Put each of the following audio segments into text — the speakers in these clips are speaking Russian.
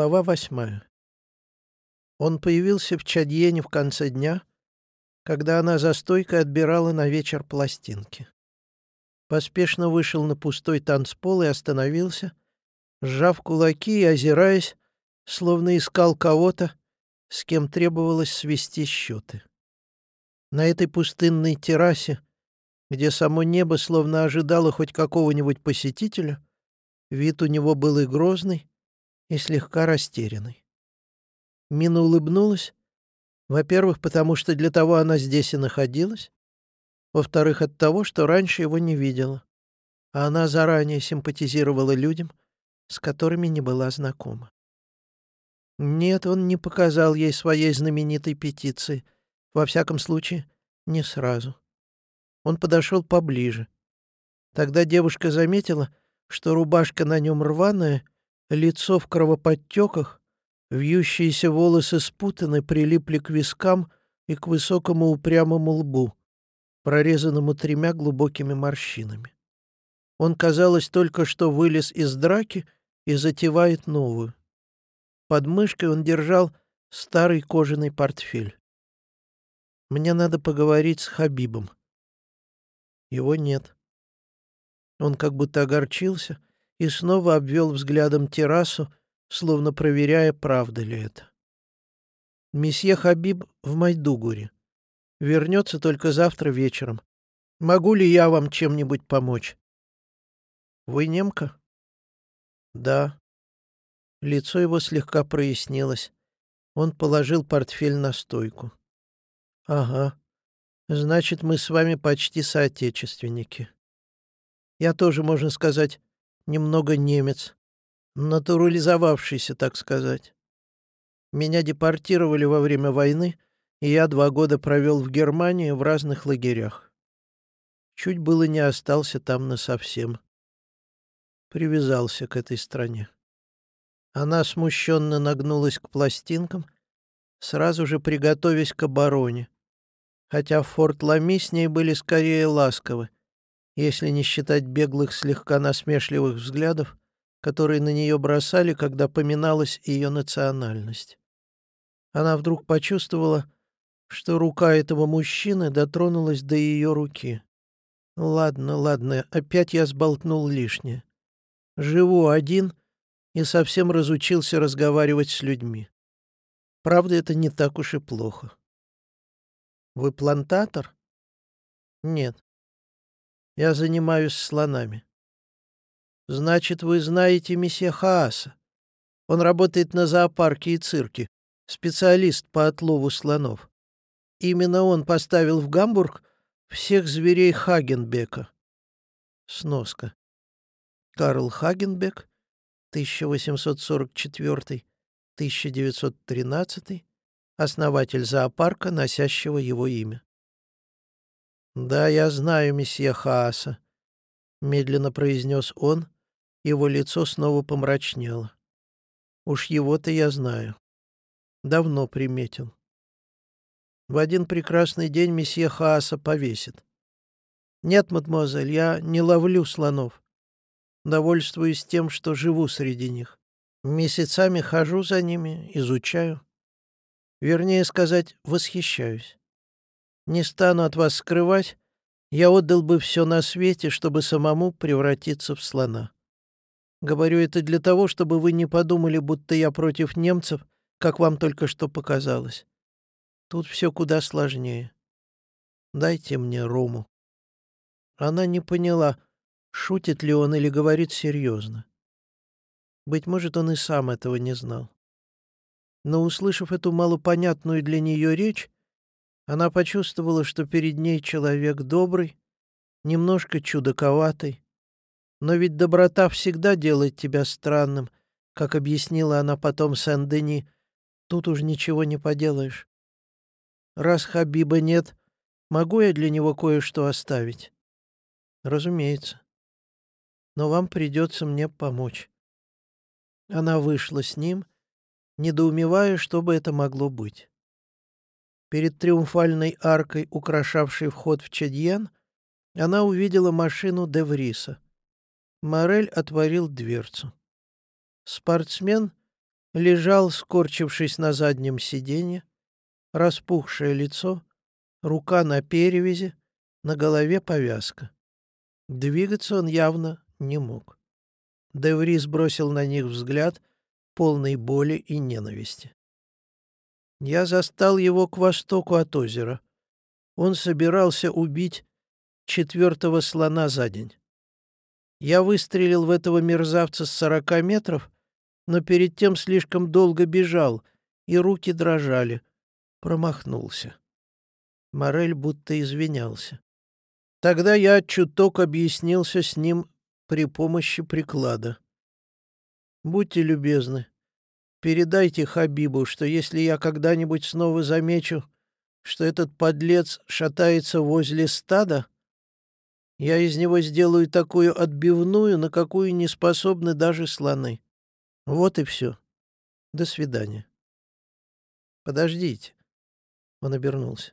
Глава восьмая. Он появился в Чадьене в конце дня, когда она за стойкой отбирала на вечер пластинки. Поспешно вышел на пустой танцпол и остановился, сжав кулаки и озираясь, словно искал кого-то, с кем требовалось свести счеты. На этой пустынной террасе, где само небо словно ожидало хоть какого-нибудь посетителя, вид у него был и грозный, и слегка растерянный. Мина улыбнулась, во-первых, потому что для того она здесь и находилась, во-вторых, от того, что раньше его не видела, а она заранее симпатизировала людям, с которыми не была знакома. Нет, он не показал ей своей знаменитой петиции, во всяком случае, не сразу. Он подошел поближе. Тогда девушка заметила, что рубашка на нем рваная Лицо в кровоподтеках, вьющиеся волосы спутаны, прилипли к вискам и к высокому упрямому лбу, прорезанному тремя глубокими морщинами. Он, казалось, только что вылез из драки и затевает новую. Под мышкой он держал старый кожаный портфель. «Мне надо поговорить с Хабибом». Его нет. Он как будто огорчился — и снова обвел взглядом террасу, словно проверяя, правда ли это. «Месье Хабиб в Майдугуре. Вернется только завтра вечером. Могу ли я вам чем-нибудь помочь?» «Вы немка?» «Да». Лицо его слегка прояснилось. Он положил портфель на стойку. «Ага. Значит, мы с вами почти соотечественники. Я тоже, можно сказать, немного немец, натурализовавшийся, так сказать. Меня депортировали во время войны, и я два года провел в Германии в разных лагерях. Чуть было не остался там насовсем. Привязался к этой стране. Она смущенно нагнулась к пластинкам, сразу же приготовясь к обороне, хотя в Форт Лами с ней были скорее ласковы, если не считать беглых слегка насмешливых взглядов, которые на нее бросали, когда поминалась ее национальность. Она вдруг почувствовала, что рука этого мужчины дотронулась до ее руки. Ладно, ладно, опять я сболтнул лишнее. Живу один и совсем разучился разговаривать с людьми. Правда, это не так уж и плохо. Вы плантатор? Нет. Я занимаюсь слонами. Значит, вы знаете месье Хааса. Он работает на зоопарке и цирке, специалист по отлову слонов. Именно он поставил в Гамбург всех зверей Хагенбека. Сноска. Карл Хагенбек, 1844-1913, основатель зоопарка, носящего его имя. «Да, я знаю месье Хааса», — медленно произнес он, его лицо снова помрачнело. «Уж его-то я знаю. Давно приметил. В один прекрасный день месье Хааса повесит. Нет, мадемуазель, я не ловлю слонов. Довольствуюсь тем, что живу среди них. Месяцами хожу за ними, изучаю. Вернее сказать, восхищаюсь. Не стану от вас скрывать, я отдал бы все на свете, чтобы самому превратиться в слона. Говорю это для того, чтобы вы не подумали, будто я против немцев, как вам только что показалось. Тут все куда сложнее. Дайте мне рому. Она не поняла, шутит ли он или говорит серьезно. Быть может, он и сам этого не знал. Но, услышав эту малопонятную для нее речь, она почувствовала, что перед ней человек добрый, немножко чудаковатый. Но ведь доброта всегда делает тебя странным, как объяснила она потом Сен-Дени. Тут уж ничего не поделаешь. Раз Хабиба нет, могу я для него кое-что оставить? Разумеется. Но вам придется мне помочь. Она вышла с ним, недоумевая, что бы это могло быть. Перед триумфальной аркой, украшавшей вход в Чадьян, она увидела машину Девриса. Морель отворил дверцу. Спортсмен, лежал, скорчившись на заднем сиденье, распухшее лицо, рука на перевязи, на голове повязка. Двигаться он явно не мог. Деврис бросил на них взгляд, полный боли и ненависти. Я застал его к востоку от озера. Он собирался убить четвертого слона за день. Я выстрелил в этого мерзавца с сорока метров, но перед тем слишком долго бежал, и руки дрожали. Промахнулся. Морель будто извинялся. Тогда я чуток объяснился с ним при помощи приклада. «Будьте любезны, передайте Хабибу, что если я когда-нибудь снова замечу, что этот подлец шатается возле стада, я из него сделаю такую отбивную, на какую не способны даже слоны. Вот и все. До свидания. Подождите. Он обернулся.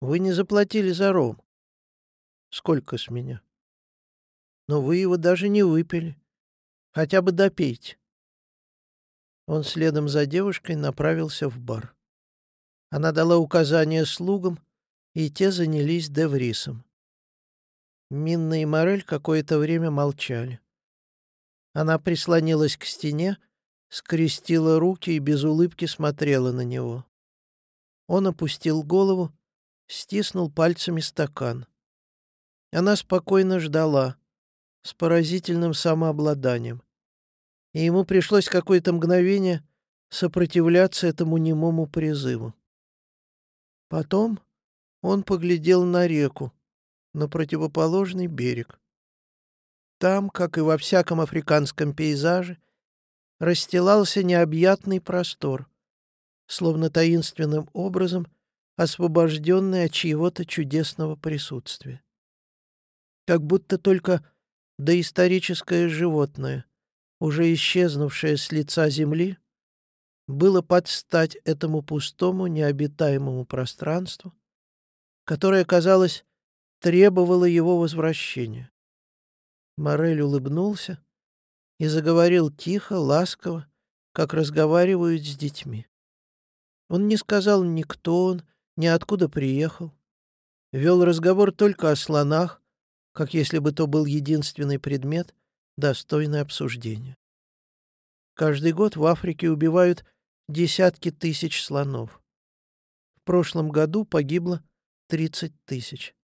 Вы не заплатили за ром. Сколько с меня? Но вы его даже не выпили. Хотя бы допейте. Он следом за девушкой направился в бар. Она дала указания слугам, и те занялись Деврисом. Минна и Морель какое-то время молчали. Она прислонилась к стене, скрестила руки и без улыбки смотрела на него. Он опустил голову, стиснул пальцами стакан. Она спокойно ждала, с поразительным самообладанием. И ему пришлось какое-то мгновение сопротивляться этому немому призыву. Потом он поглядел на реку, на противоположный берег. Там, как и во всяком африканском пейзаже, расстилался необъятный простор, словно таинственным образом освобожденный от чьего-то чудесного присутствия. Как будто только доисторическое животное, уже исчезнувшее с лица земли, было под стать этому пустому необитаемому пространству, которое, казалось, требовало его возвращения. Морель улыбнулся и заговорил тихо, ласково, как разговаривают с детьми. Он не сказал ни кто он, ни откуда приехал. Вел разговор только о слонах, как если бы то был единственный предмет, достойный обсуждения. Каждый год в Африке убивают десятки тысяч слонов. В прошлом году погибло 30 тысяч.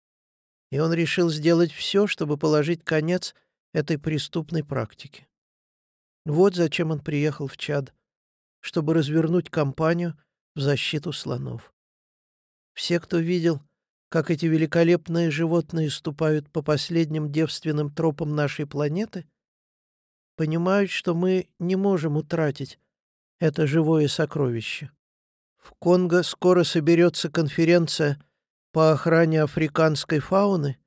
И он решил сделать все, чтобы положить конец этой преступной практике. Вот зачем он приехал в Чад, чтобы развернуть кампанию в защиту слонов. Все, кто видел, как эти великолепные животные ступают по последним девственным тропам нашей планеты, понимают, что мы не можем утратить это живое сокровище. В Конго скоро соберется конференция по охране африканской фауны,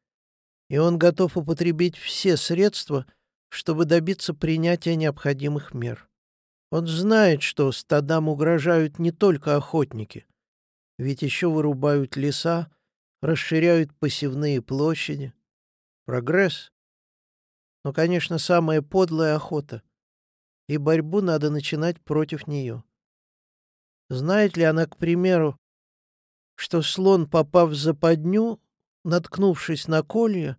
и он готов употребить все средства, чтобы добиться принятия необходимых мер. Он знает, что стадам угрожают не только охотники, ведь еще вырубают леса, расширяют посевные площади. Прогресс. Но, конечно, самая подлая охота, и борьбу надо начинать против нее. Знает ли она, к примеру, что слон, попав в западню, наткнувшись на колья,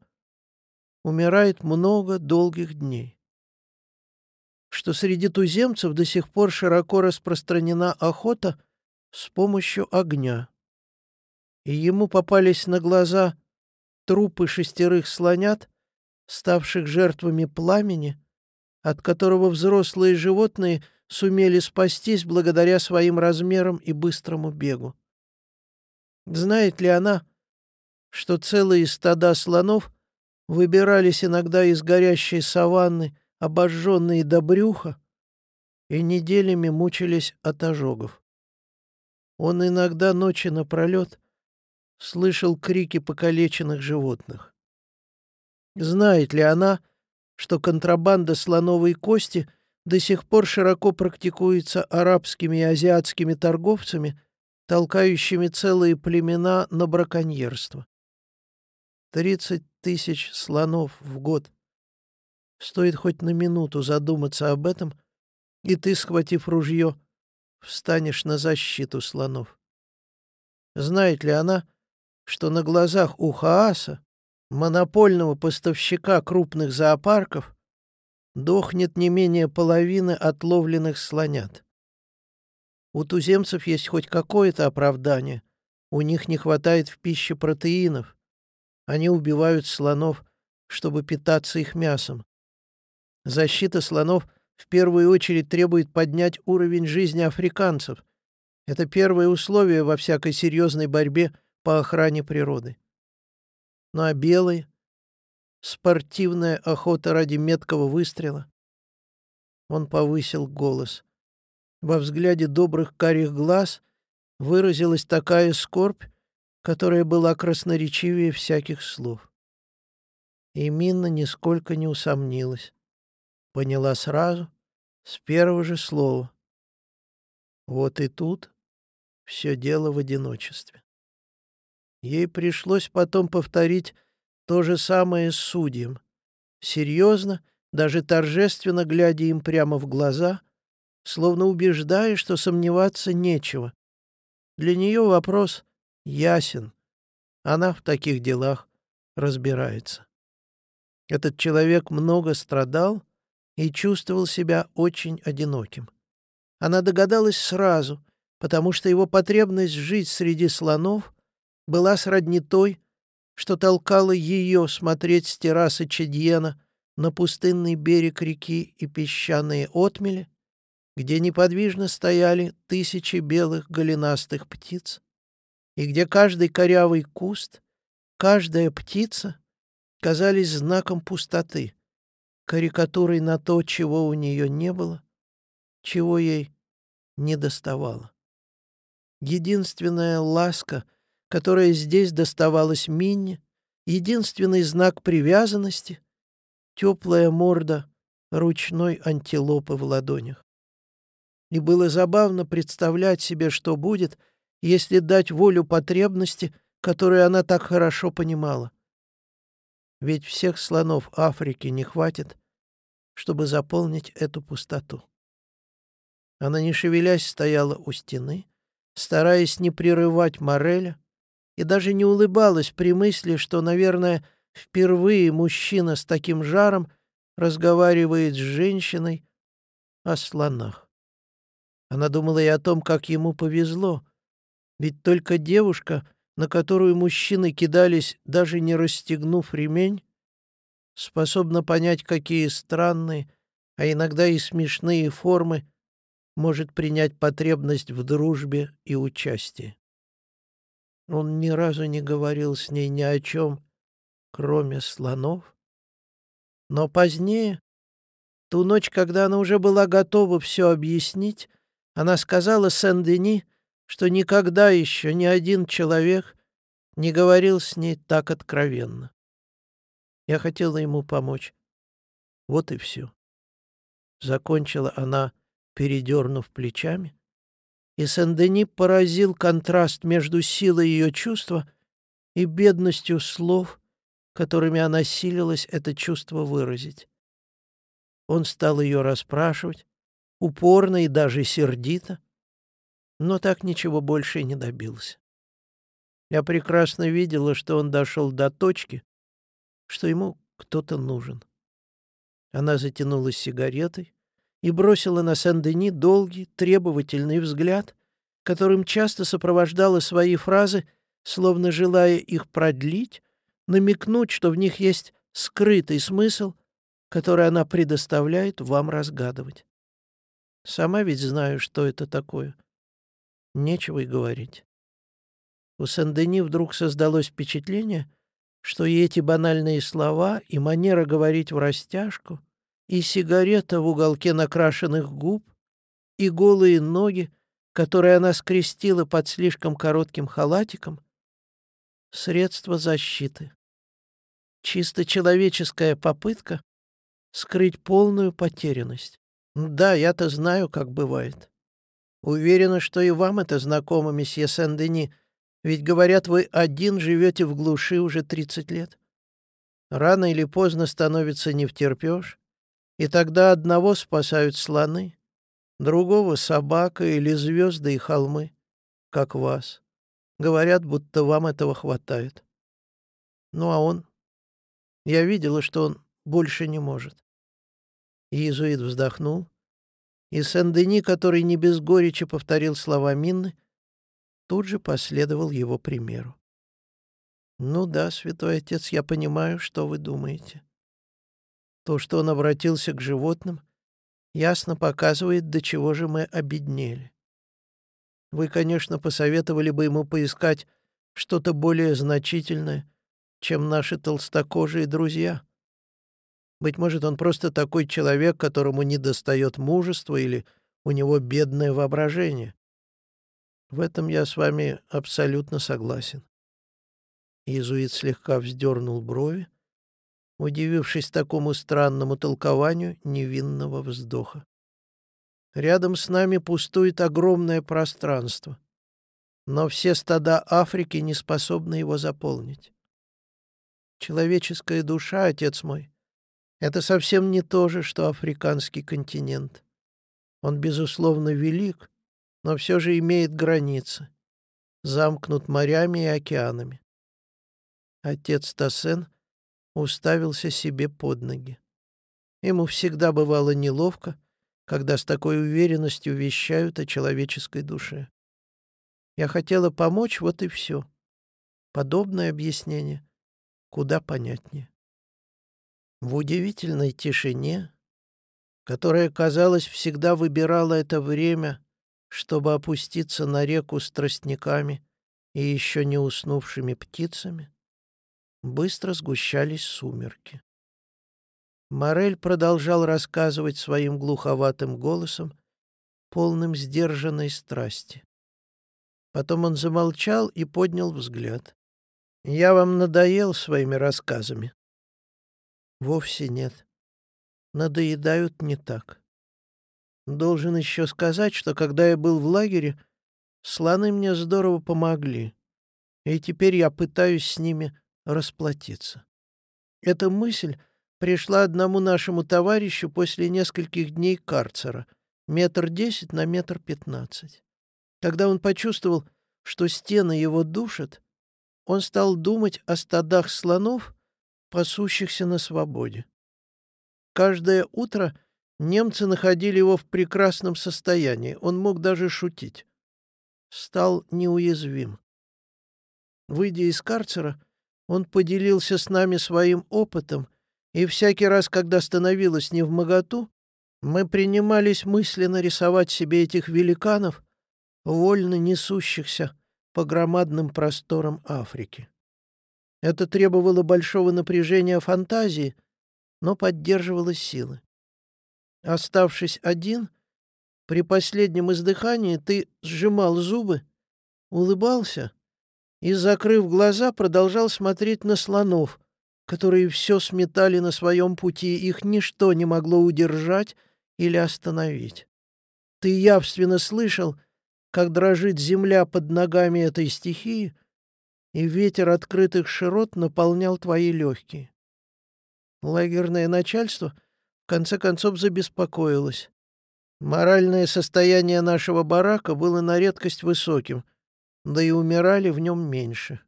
умирает много долгих дней. Что среди туземцев до сих пор широко распространена охота с помощью огня. И ему попались на глаза трупы шестерых слонят, ставших жертвами пламени, от которого взрослые животные сумели спастись благодаря своим размерам и быстрому бегу. Знает ли она, что целые стада слонов выбирались иногда из горящей саванны, обожженные до брюха, и неделями мучились от ожогов. Он иногда ночи напролет слышал крики покалеченных животных. Знает ли она, что контрабанда слоновой кости до сих пор широко практикуется арабскими и азиатскими торговцами толкающими целые племена на браконьерство. Тридцать тысяч слонов в год. Стоит хоть на минуту задуматься об этом, и ты, схватив ружье, встанешь на защиту слонов. Знает ли она, что на глазах у Хааса, монопольного поставщика крупных зоопарков, дохнет не менее половины отловленных слонят? У туземцев есть хоть какое-то оправдание. У них не хватает в пище протеинов. Они убивают слонов, чтобы питаться их мясом. Защита слонов в первую очередь требует поднять уровень жизни африканцев. Это первое условие во всякой серьезной борьбе по охране природы. Ну а белые? Спортивная охота ради меткого выстрела. Он повысил голос. Во взгляде добрых карих глаз выразилась такая скорбь, которая была красноречивее всяких слов. И Минна нисколько не усомнилась. Поняла сразу, с первого же слова. Вот и тут все дело в одиночестве. Ей пришлось потом повторить то же самое с судьям. Серьезно, даже торжественно глядя им прямо в глаза, словно убеждая, что сомневаться нечего. Для нее вопрос ясен. Она в таких делах разбирается. Этот человек много страдал и чувствовал себя очень одиноким. Она догадалась сразу, потому что его потребность жить среди слонов была сродни той, что толкала ее смотреть с террасы Чедьена на пустынный берег реки и песчаные отмели, где неподвижно стояли тысячи белых голенастых птиц, и где каждый корявый куст, каждая птица казались знаком пустоты, карикатурой на то, чего у нее не было, чего ей не доставало. Единственная ласка, которая здесь доставалась Минне, единственный знак привязанности — теплая морда ручной антилопы в ладонях и было забавно представлять себе, что будет, если дать волю потребности, которую она так хорошо понимала. Ведь всех слонов Африки не хватит, чтобы заполнить эту пустоту. Она, не шевелясь, стояла у стены, стараясь не прерывать Мореля, и даже не улыбалась при мысли, что, наверное, впервые мужчина с таким жаром разговаривает с женщиной о слонах. Она думала и о том, как ему повезло. Ведь только девушка, на которую мужчины кидались, даже не расстегнув ремень, способна понять, какие странные, а иногда и смешные формы может принять потребность в дружбе и участии. Он ни разу не говорил с ней ни о чем, кроме слонов. Но позднее, ту ночь, когда она уже была готова все объяснить, она сказала Сен-Дени, что никогда еще ни один человек не говорил с ней так откровенно. Я хотела ему помочь. Вот и все. Закончила она, передернув плечами, и Сен-Дени поразил контраст между силой ее чувства и бедностью слов, которыми она силилась это чувство выразить. Он стал ее расспрашивать, упорно и даже сердито, но так ничего больше и не добился. Я прекрасно видела, что он дошел до точки, что ему кто-то нужен. Она затянулась сигаретой и бросила на Сен-Дени долгий, требовательный взгляд, которым часто сопровождала свои фразы, словно желая их продлить, намекнуть, что в них есть скрытый смысл, который она предоставляет вам разгадывать. Сама ведь знаю, что это такое. Нечего и говорить. У Сен-Дени вдруг создалось впечатление, что и эти банальные слова, и манера говорить в растяжку, и сигарета в уголке накрашенных губ, и голые ноги, которые она скрестила под слишком коротким халатиком, средство защиты. Чисто человеческая попытка скрыть полную потерянность. Да, я-то знаю, как бывает. Уверена, что и вам это знакомо, месье Сен-Дени, ведь, говорят, вы один живете в глуши уже тридцать лет. Рано или поздно становится не втерпешь, и тогда одного спасают слоны, другого — собака или звезды и холмы, как вас. Говорят, будто вам этого хватает. Ну а он? Я видела, что он больше не может. Иезуит вздохнул, и Сен-Дени, который не без горечи повторил слова Минны, тут же последовал его примеру. «Ну да, святой отец, я понимаю, что вы думаете. То, что он обратился к животным, ясно показывает, до чего же мы обеднели. Вы, конечно, посоветовали бы ему поискать что-то более значительное, чем наши толстокожие друзья. Быть может, он просто такой человек, которому недостает мужества или у него бедное воображение. В этом я с вами абсолютно согласен. Иезуит слегка вздернул брови, удивившись такому странному толкованию невинного вздоха. Рядом с нами пустует огромное пространство, но все стада Африки не способны его заполнить. Человеческая душа, отец мой, это совсем не то же, что африканский континент. Он, безусловно, велик, но все же имеет границы, замкнут морями и океанами. Отец Тассен уставился себе под ноги. Ему всегда бывало неловко, когда с такой уверенностью вещают о человеческой душе. Я хотела помочь, вот и все. Подобное объяснение куда понятнее. В удивительной тишине, которая, казалось, всегда выбирала это время, чтобы опуститься на реку с тростниками и еще не уснувшими птицами, быстро сгущались сумерки. Морель продолжал рассказывать своим глуховатым голосом, полным сдержанной страсти. Потом он замолчал и поднял взгляд. Я вам надоел своими рассказами? Вовсе нет. Надоедают не так. Должен еще сказать, что когда я был в лагере, слоны мне здорово помогли, и теперь я пытаюсь с ними расплатиться. Эта мысль пришла одному нашему товарищу после нескольких дней карцера, метр десять на метр пятнадцать. Когда он почувствовал, что стены его душат, он стал думать о стадах слонов, пасущихся на свободе. Каждое утро немцы находили его в прекрасном состоянии, он мог даже шутить. Стал неуязвим. Выйдя из карцера, он поделился с нами своим опытом, и всякий раз, когда становилось не в моготу, мы принимались мысленно рисовать себе этих великанов, вольно несущихся по громадным просторам Африки. Это требовало большого напряжения фантазии, но поддерживало силы. Оставшись один, при последнем издыхании ты сжимал зубы, улыбался и, закрыв глаза, продолжал смотреть на слонов, которые все сметали на своем пути, их ничто не могло удержать или остановить. Ты явственно слышал — как дрожит земля под ногами этой стихии, и ветер открытых широт наполнял твои легкие. Лагерное начальство в конце концов забеспокоилось. Моральное состояние нашего барака было на редкость высоким, да и умирали в нем меньше.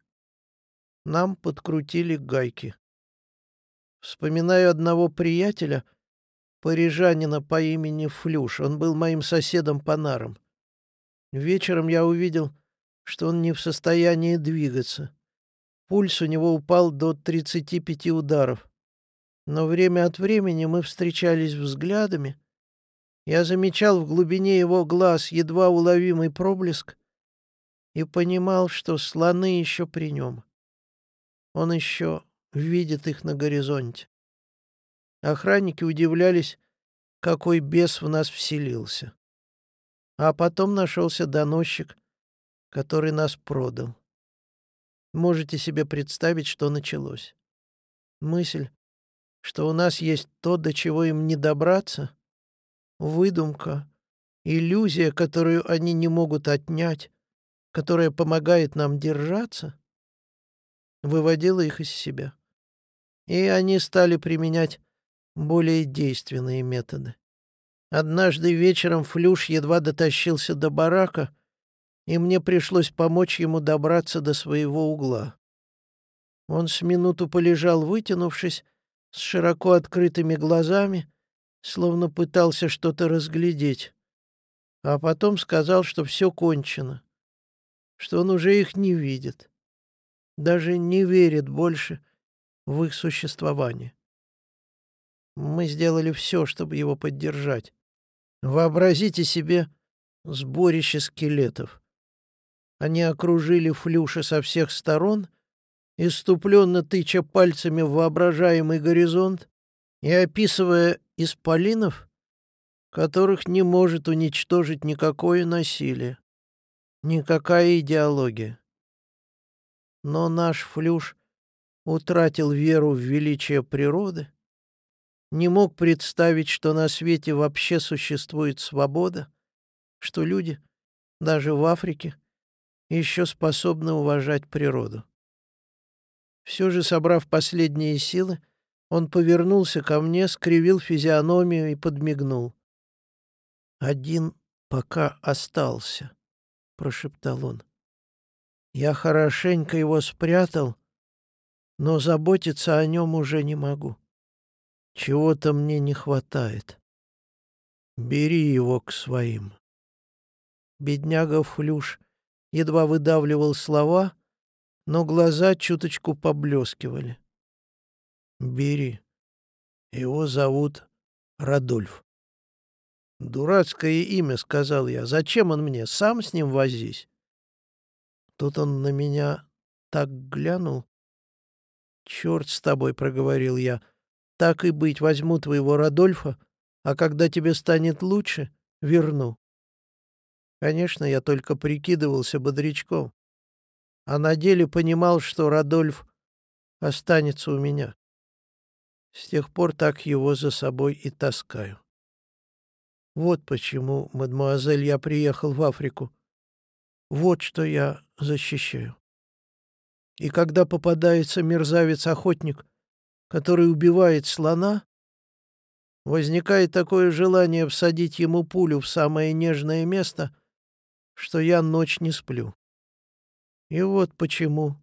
Нам подкрутили гайки. Вспоминаю одного приятеля, парижанина по имени Флюш. Он был моим соседом по нарам. Вечером я увидел, что он не в состоянии двигаться. Пульс у него упал до 35 ударов. Но время от времени мы встречались взглядами. Я замечал в глубине его глаз едва уловимый проблеск и понимал, что слоны еще при нем. Он еще видит их на горизонте. Охранники удивлялись, какой бес в нас вселился. А потом нашелся доносчик, который нас продал. Можете себе представить, что началось. Мысль, что у нас есть то, до чего им не добраться, выдумка, иллюзия, которую они не могут отнять, которая помогает нам держаться, выводила их из себя. И они стали применять более действенные методы. Однажды вечером Флюш едва дотащился до барака, и мне пришлось помочь ему добраться до своего угла. Он с минуту полежал, вытянувшись, с широко открытыми глазами, словно пытался что-то разглядеть, а потом сказал, что все кончено, что он уже их не видит, даже не верит больше в их существование. Мы сделали все, чтобы его поддержать. Вообразите себе сборище скелетов. Они окружили Флюша со всех сторон, иступленно тыча пальцами в воображаемый горизонт и описывая исполинов, которых не может уничтожить никакое насилие, никакая идеология. Но наш Флюш утратил веру в величие природы, не мог представить, что на свете вообще существует свобода, что люди, даже в Африке, еще способны уважать природу. Все же, собрав последние силы, он повернулся ко мне, скривил физиономию и подмигнул. «Один пока остался», — прошептал он. «Я хорошенько его спрятал, но заботиться о нем уже не могу. Чего-то мне не хватает. Бери его к своим. Бедняга Флюш едва выдавливал слова, но глаза чуточку поблескивали. Бери. Его зовут Радольф. «Дурацкое имя», — сказал я. «Зачем он мне? Сам с ним возись». Тут он на меня так глянул. «Черт с тобой», — проговорил я. Так и быть, возьму твоего Радольфа, а когда тебе станет лучше, верну. Конечно, я только прикидывался бодрячком, а на деле понимал, что Радольф останется у меня. С тех пор так его за собой и таскаю. Вот почему, мадемуазель, я приехал в Африку. Вот что я защищаю. И когда попадается мерзавец-охотник, который убивает слона, возникает такое желание всадить ему пулю в самое нежное место, что я ночь не сплю. И вот почему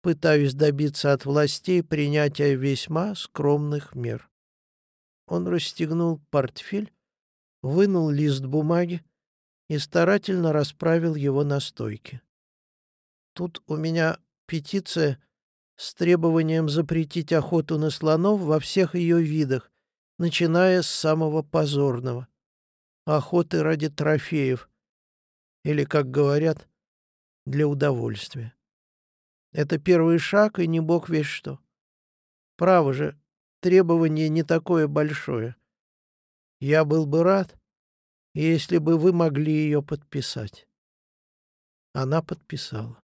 пытаюсь добиться от властей принятия весьма скромных мер. Он расстегнул портфель, вынул лист бумаги и старательно расправил его на стойке. Тут у меня петиция с требованием запретить охоту на слонов во всех ее видах, начиная с самого позорного — охоты ради трофеев, или, как говорят, для удовольствия. Это первый шаг, и не бог весь что. Право же, требование не такое большое. Я был бы рад, если бы вы могли ее подписать. Она подписала.